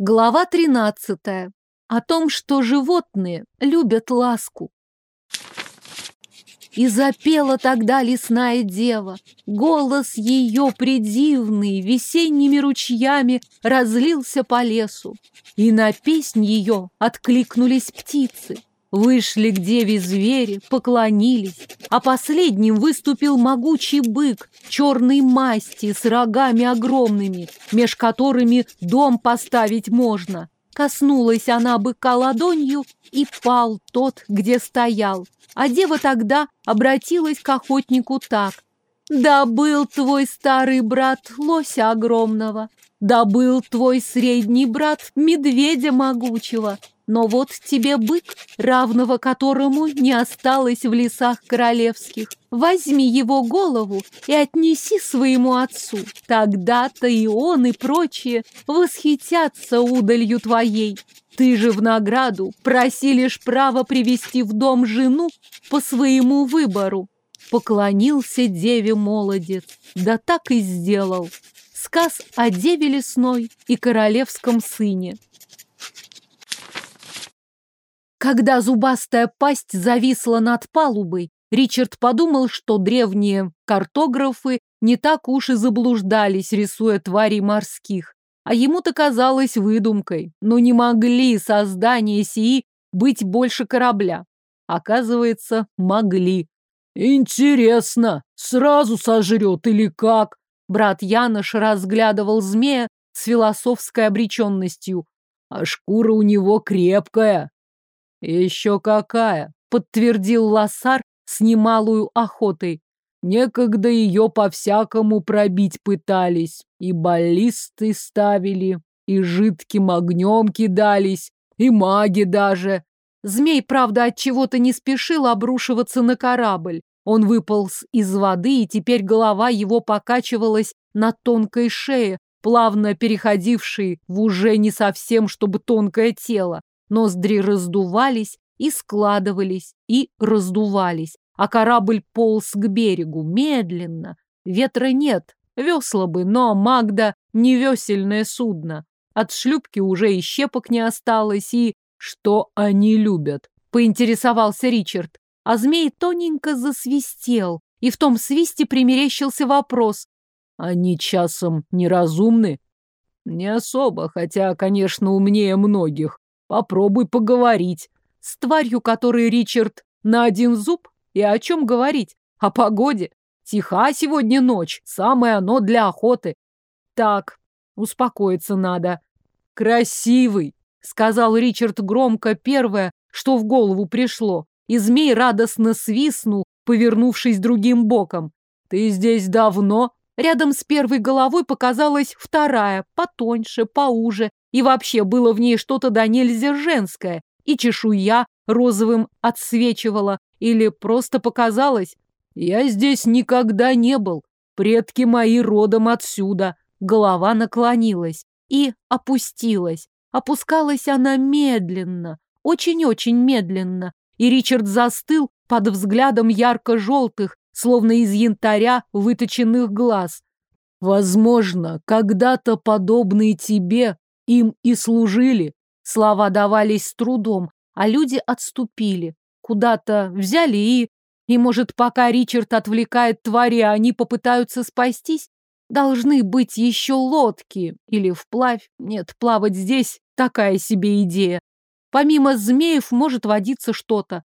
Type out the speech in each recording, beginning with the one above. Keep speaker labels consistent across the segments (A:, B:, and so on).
A: Глава 13. О том, что животные любят ласку. И запела тогда лесная дева. Голос ее придивный весенними ручьями разлился по лесу. И на песнь ее откликнулись птицы. Вышли к деве звери, поклонились, а последним выступил могучий бык черной масти с рогами огромными, меж которыми дом поставить можно. Коснулась она быка ладонью, и пал тот, где стоял. А дева тогда обратилась к охотнику так. «Да был твой старый брат лося огромного, да был твой средний брат медведя могучего, но вот тебе бык, равного которому не осталось в лесах королевских. Возьми его голову и отнеси своему отцу. Тогда-то и он, и прочие восхитятся удалью твоей. Ты же в награду проси лишь право привести в дом жену по своему выбору. Поклонился деве молодец, да так и сделал. Сказ о деве лесной и королевском сыне. Когда зубастая пасть зависла над палубой, Ричард подумал, что древние картографы не так уж и заблуждались, рисуя тварей морских. А ему-то казалось выдумкой, но не могли создания сии быть больше корабля. Оказывается, могли. «Интересно, сразу сожрет или как?» Брат Янош разглядывал змея с философской обреченностью. «А шкура у него крепкая, «Еще какая!» — подтвердил Лассар с немалую охотой. Некогда ее по-всякому пробить пытались. И баллисты ставили, и жидким огнем кидались, и маги даже. Змей, правда, от чего-то не спешил обрушиваться на корабль. Он выполз из воды, и теперь голова его покачивалась на тонкой шее, плавно переходившей в уже не совсем чтобы тонкое тело. Ноздри раздувались и складывались, и раздувались, а корабль полз к берегу медленно. Ветра нет, весла бы, но Магда не весельное судно. От шлюпки уже и щепок не осталось, и что они любят, поинтересовался Ричард. А змей тоненько засвистел, и в том свисте примерещился вопрос. Они часом неразумны? Не особо, хотя, конечно, умнее многих. Попробуй поговорить. С тварью, которой Ричард на один зуб? И о чем говорить? О погоде. Тиха сегодня ночь, самое оно для охоты. Так, успокоиться надо. Красивый, сказал Ричард громко первое, что в голову пришло. И змей радостно свистнул, повернувшись другим боком. Ты здесь давно? Рядом с первой головой показалась вторая, потоньше, поуже, и вообще было в ней что-то да нельзя женское, и чешуя розовым отсвечивала, или просто показалось. Я здесь никогда не был, предки мои родом отсюда. Голова наклонилась и опустилась. Опускалась она медленно, очень-очень медленно, и Ричард застыл под взглядом ярко-желтых, словно из янтаря выточенных глаз. Возможно, когда-то подобные тебе им и служили. Слова давались с трудом, а люди отступили. Куда-то взяли и... И, может, пока Ричард отвлекает твари, они попытаются спастись? Должны быть еще лодки. Или вплавь. Нет, плавать здесь такая себе идея. Помимо змеев может водиться что-то.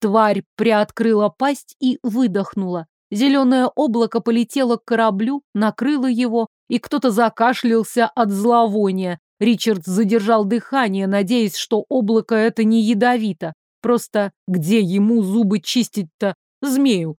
A: Тварь приоткрыла пасть и выдохнула. Зеленое облако полетело к кораблю, накрыло его, и кто-то закашлялся от зловония. Ричард задержал дыхание, надеясь, что облако это не ядовито. Просто где ему зубы чистить-то змею?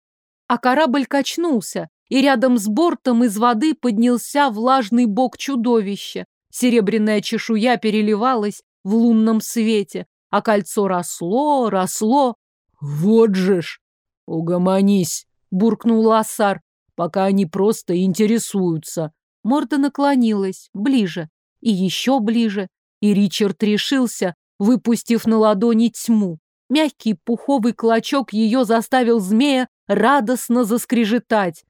A: А корабль качнулся, и рядом с бортом из воды поднялся влажный бок чудовища. Серебряная чешуя переливалась в лунном свете, а кольцо росло, росло. Вот же ж! Угомонись, буркнул Лассар, пока они просто интересуются. Морда наклонилась, ближе и еще ближе, и Ричард решился, выпустив на ладони тьму. Мягкий пуховый клочок ее заставил змея радостно заскрежетать.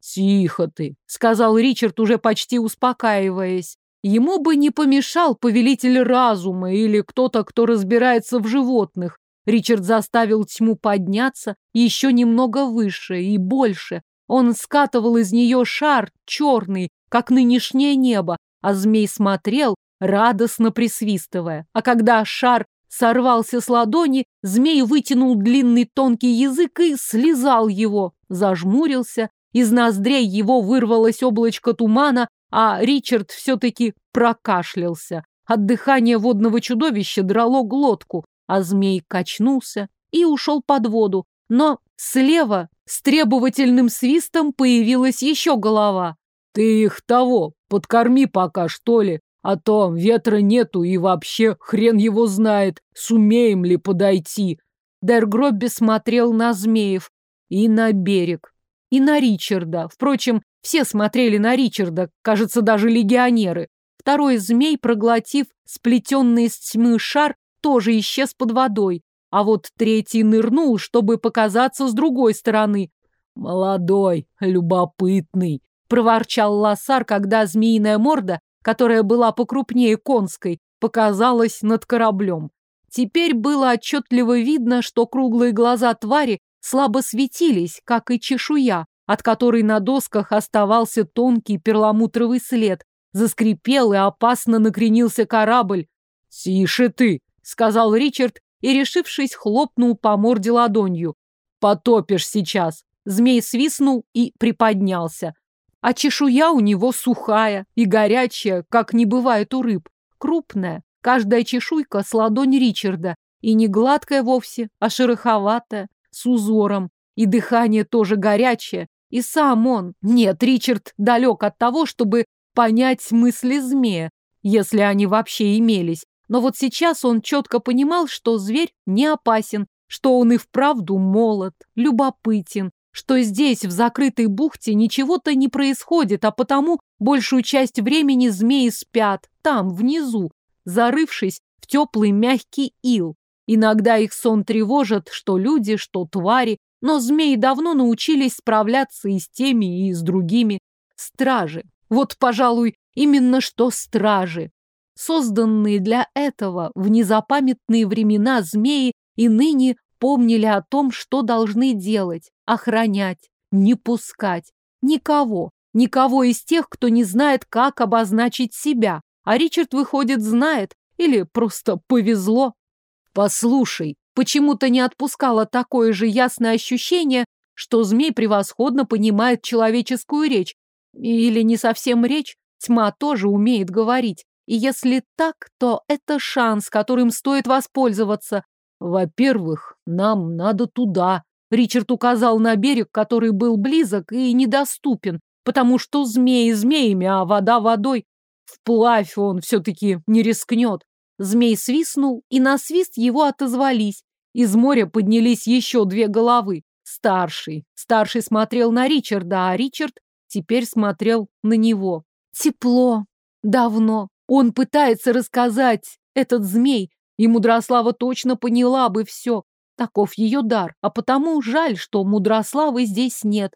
A: «Тихо ты», — сказал Ричард, уже почти успокаиваясь. Ему бы не помешал повелитель разума или кто-то, кто разбирается в животных. Ричард заставил тьму подняться еще немного выше и больше. Он скатывал из нее шар черный, как нынешнее небо, а змей смотрел, радостно присвистывая. А когда шар сорвался с ладони, змей вытянул длинный тонкий язык и слезал его, зажмурился, из ноздрей его вырвалось облачко тумана, а Ричард все-таки прокашлялся. От дыхания водного чудовища драло глотку, а змей качнулся и ушел под воду. Но слева с требовательным свистом появилась еще голова. «Ты их того, подкорми пока, что ли, а то ветра нету и вообще хрен его знает, сумеем ли подойти». Дэр Гробби смотрел на змеев и на берег, и на Ричарда. Впрочем, все смотрели на Ричарда, кажется, даже легионеры. Второй змей, проглотив сплетенный из тьмы шар, тоже исчез под водой. А вот третий нырнул, чтобы показаться с другой стороны. «Молодой, любопытный», — проворчал Лассар, когда змеиная морда, которая была покрупнее конской, показалась над кораблем. Теперь было отчетливо видно, что круглые глаза твари слабо светились, как и чешуя, от которой на досках оставался тонкий перламутровый след. Заскрипел и опасно накренился корабль. «Тише ты!» — сказал Ричард и, решившись, хлопнул по морде ладонью. «Потопишь сейчас!» Змей свистнул и приподнялся. А чешуя у него сухая и горячая, как не бывает у рыб. Крупная, каждая чешуйка с ладонь Ричарда. И не гладкая вовсе, а шероховатая, с узором. И дыхание тоже горячее, и сам он. Нет, Ричард далек от того, чтобы понять мысли змея, если они вообще имелись. Но вот сейчас он четко понимал, что зверь не опасен, что он и вправду молод, любопытен, что здесь, в закрытой бухте, ничего-то не происходит, а потому большую часть времени змеи спят, там, внизу, зарывшись в теплый мягкий ил. Иногда их сон тревожит, что люди, что твари, но змеи давно научились справляться и с теми, и с другими. Стражи. Вот, пожалуй, именно что стражи. Созданные для этого в незапамятные времена змеи и ныне помнили о том, что должны делать, охранять, не пускать. Никого, никого из тех, кто не знает, как обозначить себя. А Ричард, выходит, знает или просто повезло. Послушай, почему-то не отпускало такое же ясное ощущение, что змей превосходно понимает человеческую речь. Или не совсем речь, тьма тоже умеет говорить. И если так, то это шанс, которым стоит воспользоваться. Во-первых, нам надо туда. Ричард указал на берег, который был близок и недоступен, потому что змеи змеями, а вода водой. Вплавь он все-таки не рискнет. Змей свистнул, и на свист его отозвались. Из моря поднялись еще две головы. Старший. Старший смотрел на Ричарда, а Ричард теперь смотрел на него. Тепло. Давно. Он пытается рассказать, этот змей, и Мудрослава точно поняла бы все. Таков ее дар, а потому жаль, что Мудрославы здесь нет.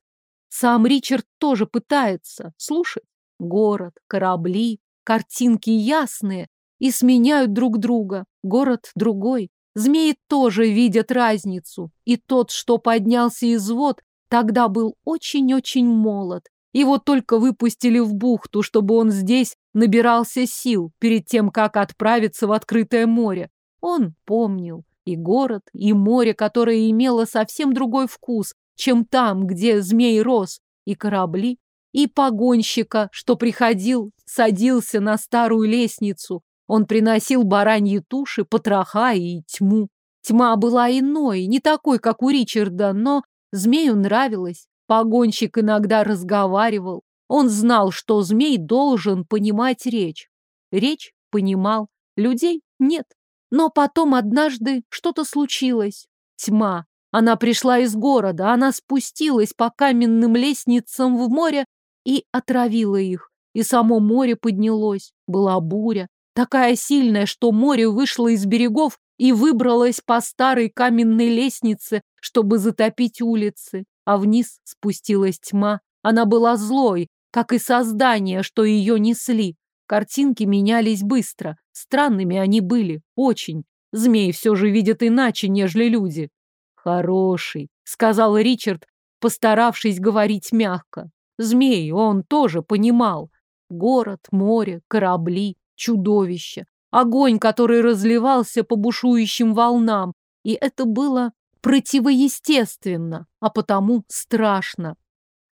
A: Сам Ричард тоже пытается слушать. Город, корабли, картинки ясные и сменяют друг друга. Город другой. Змеи тоже видят разницу. И тот, что поднялся из вод, тогда был очень-очень молод. Его только выпустили в бухту, чтобы он здесь набирался сил перед тем, как отправиться в открытое море. Он помнил и город, и море, которое имело совсем другой вкус, чем там, где змей рос, и корабли, и погонщика, что приходил, садился на старую лестницу. Он приносил бараньи туши, потроха и тьму. Тьма была иной, не такой, как у Ричарда, но змею нравилось. Погонщик иногда разговаривал. Он знал, что змей должен понимать речь. Речь понимал, людей нет. Но потом однажды что-то случилось. Тьма. Она пришла из города, она спустилась по каменным лестницам в море и отравила их. И само море поднялось. Была буря. Такая сильная, что море вышло из берегов и выбралось по старой каменной лестнице, чтобы затопить улицы а вниз спустилась тьма. Она была злой, как и создания, что ее несли. Картинки менялись быстро. Странными они были, очень. Змеи все же видят иначе, нежели люди. Хороший, сказал Ричард, постаравшись говорить мягко. Змей он тоже понимал. Город, море, корабли, чудовище. Огонь, который разливался по бушующим волнам. И это было противоестественно, а потому страшно.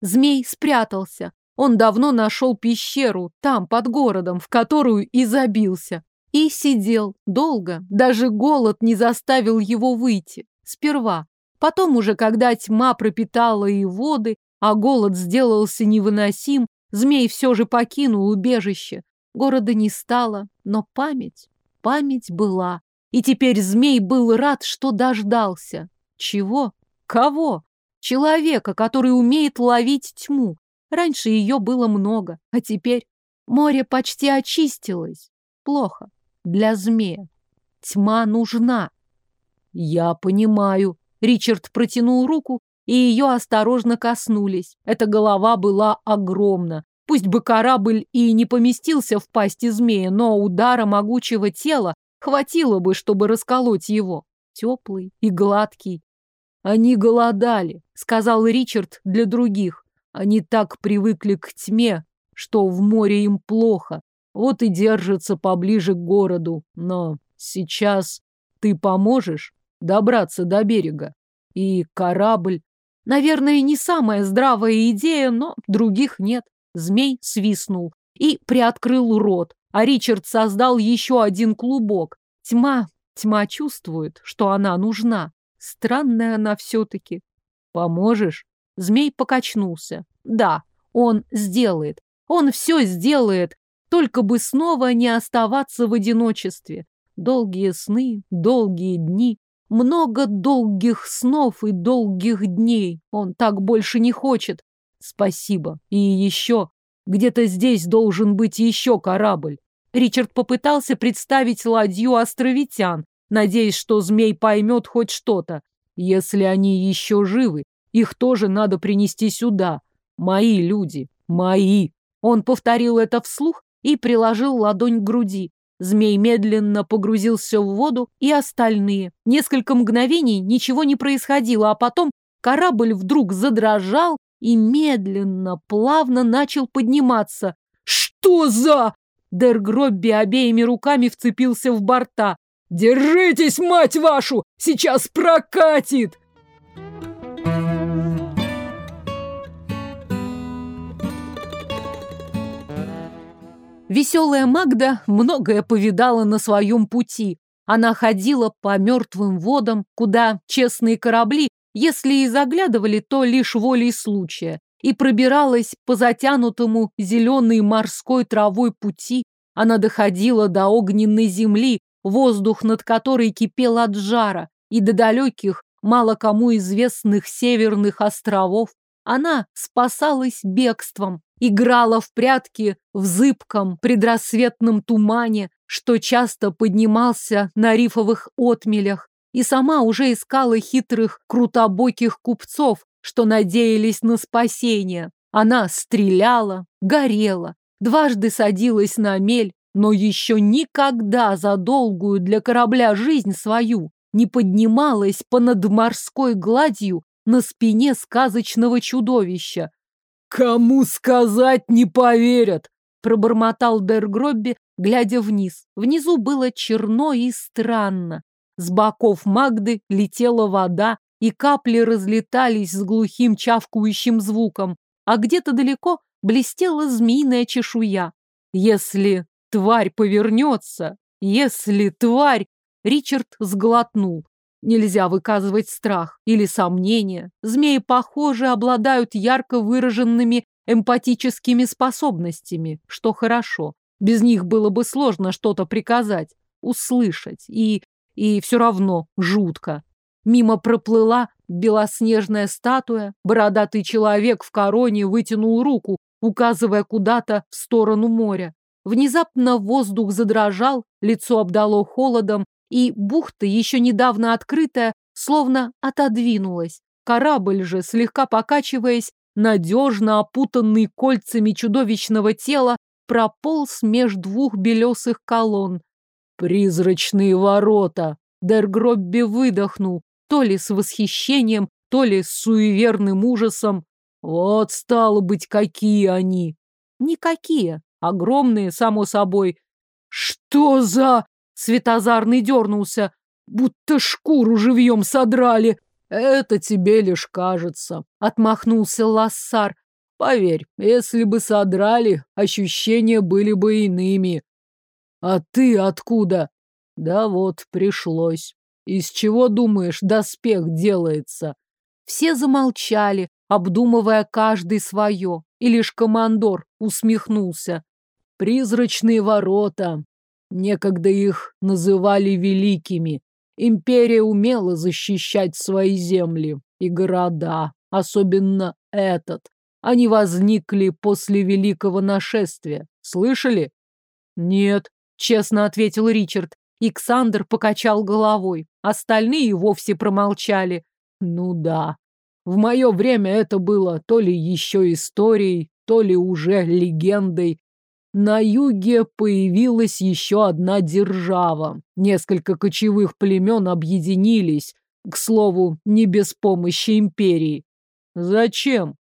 A: Змей спрятался. Он давно нашел пещеру, там, под городом, в которую и забился. И сидел долго, даже голод не заставил его выйти. Сперва. Потом уже, когда тьма пропитала и воды, а голод сделался невыносим, змей все же покинул убежище. Города не стало, но память, память была. И теперь змей был рад, что дождался. Чего? Кого? Человека, который умеет ловить тьму. Раньше ее было много, а теперь море почти очистилось. Плохо. Для змея. Тьма нужна. Я понимаю. Ричард протянул руку, и ее осторожно коснулись. Эта голова была огромна. Пусть бы корабль и не поместился в пасти змея, но удара могучего тела хватило бы, чтобы расколоть его. Теплый и гладкий, они голодали, сказал Ричард для других. Они так привыкли к тьме, что в море им плохо. Вот и держатся поближе к городу. Но сейчас ты поможешь добраться до берега. И корабль... Наверное, не самая здравая идея, но других нет. Змей свистнул и приоткрыл рот, а Ричард создал еще один клубок. Тьма, тьма чувствует, что она нужна. Странная она все-таки. Поможешь? Змей покачнулся. Да, он сделает. Он все сделает, только бы снова не оставаться в одиночестве. Долгие сны, долгие дни, много долгих снов и долгих дней. Он так больше не хочет. Спасибо. И еще. Где-то здесь должен быть еще корабль. Ричард попытался представить ладью островитян, надеясь, что змей поймет хоть что-то. Если они еще живы, их тоже надо принести сюда. Мои люди, мои. Он повторил это вслух и приложил ладонь к груди. Змей медленно погрузился в воду и остальные. Несколько мгновений ничего не происходило, а потом корабль вдруг задрожал и медленно, плавно начал подниматься. «Что за...» Дер Гробби обеими руками вцепился в борта. «Держитесь, мать вашу! Сейчас прокатит!» Веселая Магда многое повидала на своем пути. Она ходила по мертвым водам, куда честные корабли, если и заглядывали, то лишь волей случая, и пробиралась по затянутому зеленой морской травой пути. Она доходила до огненной земли, воздух над которой кипел от жара, и до далеких, мало кому известных северных островов, она спасалась бегством, играла в прятки в зыбком предрассветном тумане, что часто поднимался на рифовых отмелях, и сама уже искала хитрых крутобоких купцов, что надеялись на спасение. Она стреляла, горела, дважды садилась на мель, но еще никогда за долгую для корабля жизнь свою не поднималась понад морской гладью на спине сказочного чудовища. «Кому сказать не поверят!» — пробормотал Дергробби, глядя вниз. Внизу было черно и странно. С боков Магды летела вода, и капли разлетались с глухим чавкающим звуком, а где-то далеко блестела змеиная чешуя. Если тварь повернется, если тварь... Ричард сглотнул. Нельзя выказывать страх или сомнения. Змеи, похоже, обладают ярко выраженными эмпатическими способностями, что хорошо. Без них было бы сложно что-то приказать, услышать, и... и все равно жутко. Мимо проплыла белоснежная статуя, бородатый человек в короне вытянул руку, указывая куда-то в сторону моря. Внезапно воздух задрожал, лицо обдало холодом, и бухта, еще недавно открытая, словно отодвинулась. Корабль же, слегка покачиваясь, надежно опутанный кольцами чудовищного тела, прополз меж двух белесых колонн.
B: «Призрачные ворота!»
A: Дергробби выдохнул, то ли с восхищением, то ли с суеверным ужасом.
B: Вот, стало быть, какие они.
A: Никакие. Огромные, само собой.
B: Что за... Светозарный дернулся. Будто шкуру живьем содрали. Это тебе лишь кажется. Отмахнулся Лассар. Поверь, если бы содрали, ощущения были бы иными. А ты откуда? Да вот, пришлось. Из чего, думаешь, доспех делается?
A: Все замолчали, обдумывая каждый свое, и лишь командор усмехнулся.
B: Призрачные ворота. Некогда их называли великими. Империя умела защищать свои земли и города, особенно этот. Они возникли после великого нашествия. Слышали?
A: Нет, честно ответил Ричард. Иксандр покачал головой. Остальные вовсе промолчали.
B: Ну да. В мое время это было то ли еще историей, то ли уже легендой. На юге появилась еще одна держава. Несколько кочевых племен объединились. К слову, не без помощи империи. Зачем?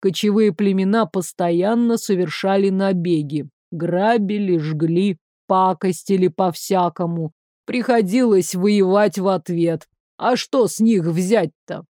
B: Кочевые племена постоянно совершали набеги. Грабили, жгли, пакостили по-всякому. Приходилось воевать в ответ. А что с них взять-то?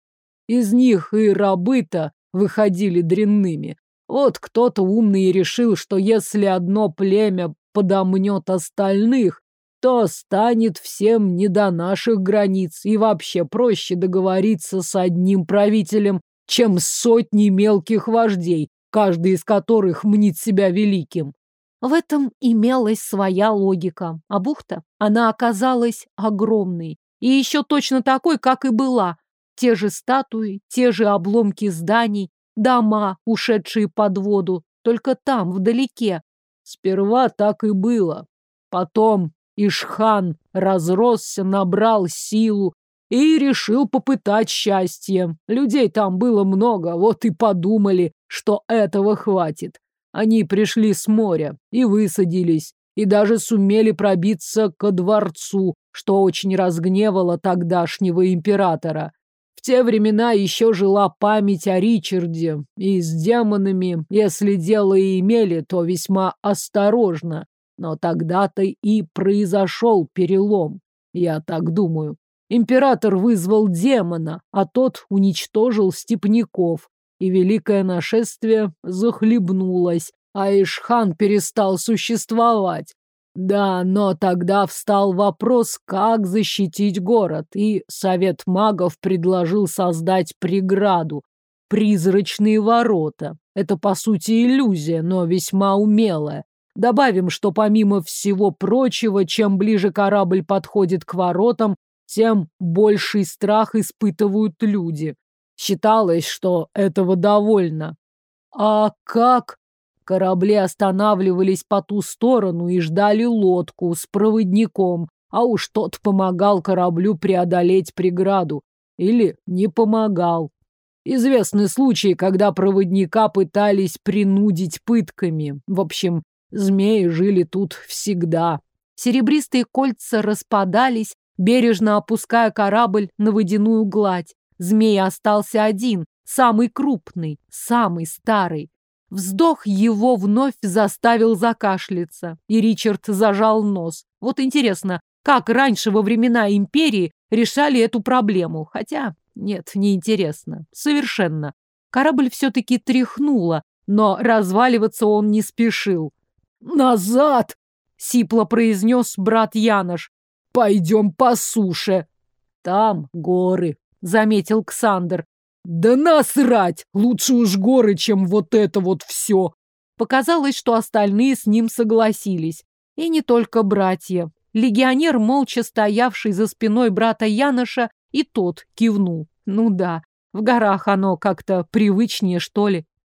B: Из них и рабы-то выходили дрянными. Вот кто-то умный решил, что если одно племя подомнет остальных, то станет всем не до наших границ и вообще проще договориться с одним правителем, чем с сотней мелких вождей, каждый из которых мнит себя великим.
A: В этом имелась своя логика. А бухта, она оказалась огромной. И еще точно такой, как и была. Те же статуи, те же обломки зданий, дома, ушедшие под воду, только там, вдалеке.
B: Сперва так и было. Потом Ишхан разросся, набрал силу и решил попытать счастье. Людей там было много, вот и подумали, что этого хватит. Они пришли с моря и высадились, и даже сумели пробиться ко дворцу, что очень разгневало тогдашнего императора. В те времена еще жила память о Ричарде, и с демонами, если дело и имели, то весьма осторожно. Но тогда-то и произошел перелом, я так думаю. Император вызвал демона, а тот уничтожил степняков, и великое нашествие захлебнулось, а Ишхан перестал существовать. Да, но тогда встал вопрос, как защитить город, и Совет магов предложил создать преграду, призрачные ворота. Это, по сути, иллюзия, но весьма умелая. Добавим, что помимо всего прочего, чем ближе корабль подходит к воротам, тем больший страх испытывают люди. Считалось, что этого довольно. А как? Корабли останавливались по ту сторону и ждали лодку с проводником, а уж тот помогал кораблю преодолеть преграду. Или не помогал. Известны случаи, когда проводника пытались принудить пытками. В общем, змеи жили тут всегда.
A: Серебристые кольца распадались, бережно опуская корабль на водяную гладь. Змей остался один, самый крупный, самый старый. Вздох его вновь заставил закашляться, и Ричард зажал нос. Вот интересно, как раньше во времена империи решали эту проблему? Хотя, нет, не интересно. Совершенно. Корабль все-таки тряхнуло, но разваливаться он не спешил.
B: «Назад!» — сипло произнес брат Янош. «Пойдем по суше!» «Там горы», заметил Ксандр. Да насрать! Лучше уж горы, чем вот это вот все.
A: Показалось, что остальные с ним согласились. И не только братья. Легионер, молча стоявший за спиной брата Яноша, и тот кивнул. Ну да, в горах оно как-то привычнее, что ли.